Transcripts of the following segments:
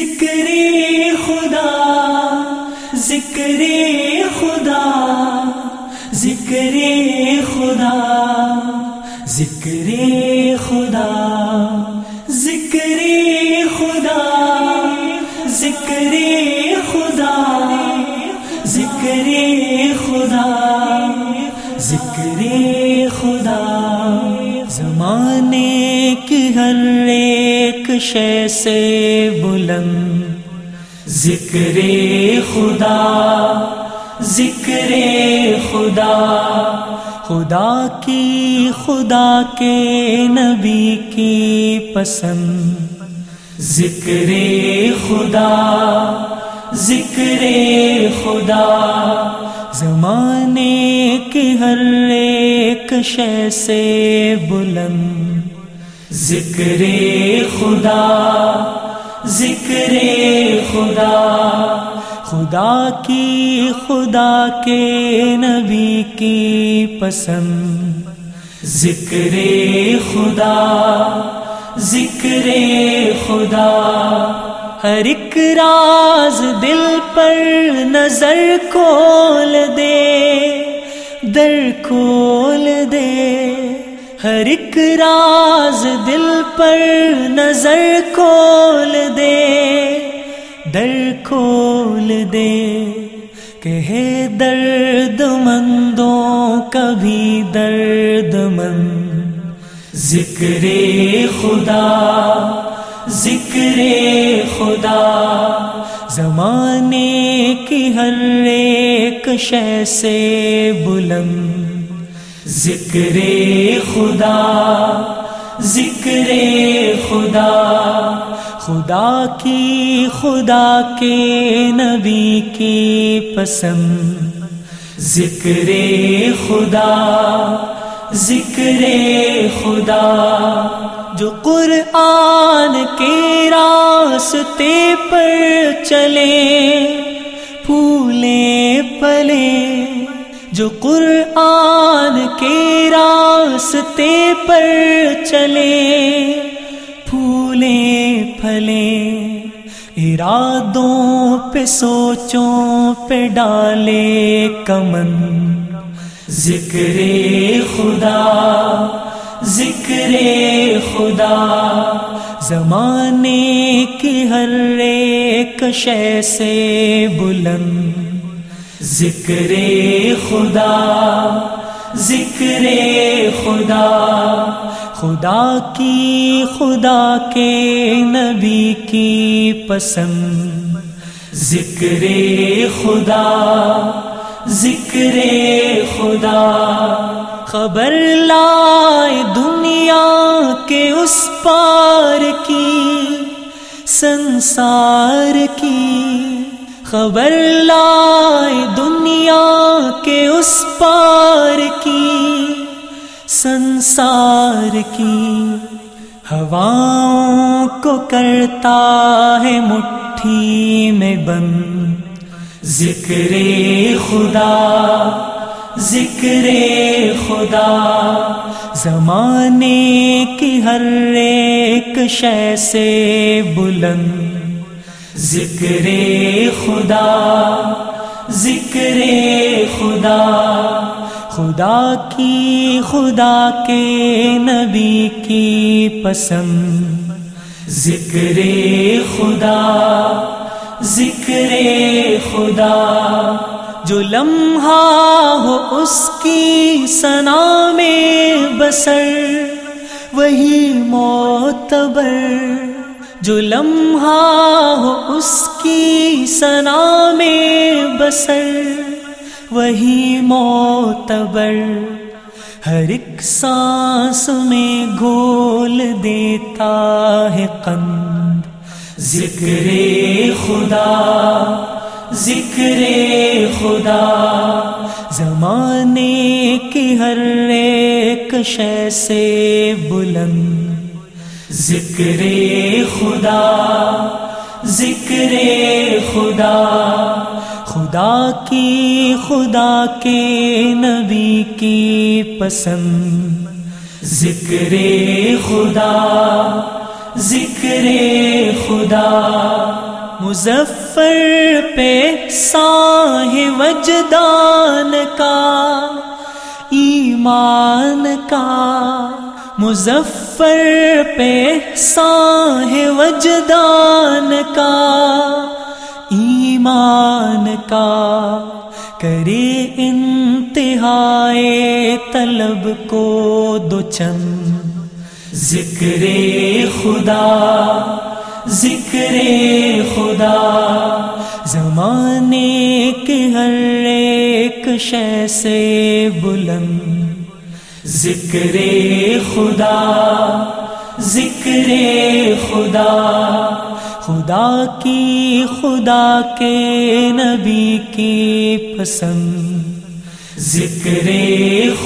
ذکر خدا ذکر خدا ذکر خدا ذکر خدا ذکر خدا ذکر خدا ذکر خدا ذکر خدا، زمانے کی ہر ایک شے سے بلند۔ ذکر خدا ذکر خدا۔ خدا کی، خدا کے نبی کی پسند۔ ذکر خدا ذکر خدا۔ زمانے کے ہر ایک شے سے بلند۔ ذکر خدا ذکر خدا خدا کی، خدا کے نبی کی پسند۔ ذکر خدا ذکر خدا، ہر ایک راز دل پر نظر کھول دے، در کھول دے۔ ہر ایک راز دل پر نظر کھول دے، در کھول دے۔ کہ درد مندوں کبھی درد مند ذکر خدا ذکر خدا۔ زمانے کی ہر ایک شے سے بلند۔ ذکر خدا ذکر خدا خدا کی، خدا کے نبی کی پسند۔ ذکر خدا ذکر خدا، جو قرآن کے راستے پر چلے، پھولے پلے جو قرآن کے راستے پر چلے، پھولے پھلے، ارادوں پہ، سوچوں پہ ڈالے کمن۔ ذکر خدا ذکر خدا، زمانے کی ہر ایک شے سے بلند۔ ذکر خدا ذکر خدا خدا کی، خدا کے نبی کی پسند۔ ذکر خدا ذکر خدا، خبر لائے دنیا کے اس پار کی، سنسار کی۔ خبر لائے دنیا کے اس پار کی، سنسار کی۔ ہواؤں کو کرتا ہے مٹھی میں بند ذکر خدا ذکر خدا۔ زمانے کی ہر ایک شے سے بلند۔ ذکر خدا ذکر خدا خدا کی، خدا کے نبی کی پسند۔ ذکر خدا ذکر خدا، جو لمحہ ہو اس کی سنا میں بسر، وہی معتبر جو لمحہ ہو اس کی سنا میں بسر، وہی معتبر، ہر ایک سانس میں گھول دیتا ہے قند۔ ذکر خدا ذکر خدا، زمانے کی ہر ایک شے سے بلند۔ ذکر خدا ذکر خدا خدا کی، خدا کے نبی کی پسند۔ ذکر خدا ذکر خدا، مظفر پہ ساہ وجدان کا، ایمان کا۔ مظفر پہ ساہ وجدان کا، ایمان کا کرے انتہائے طلب کو دو چند۔ ذکر خدا ذکر خدا، زمانے کے ہر ایک شے سے بلند۔ ذکر خدا ذکر خدا خدا کی خدا کے نبی کی پسند۔ ذکر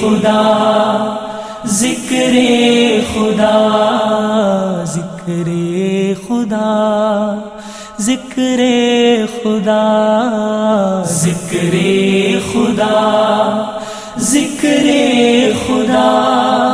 خدا ذکر خدا ذکر خدا ذکر خدا ذکر خدا۔ ذکر خدا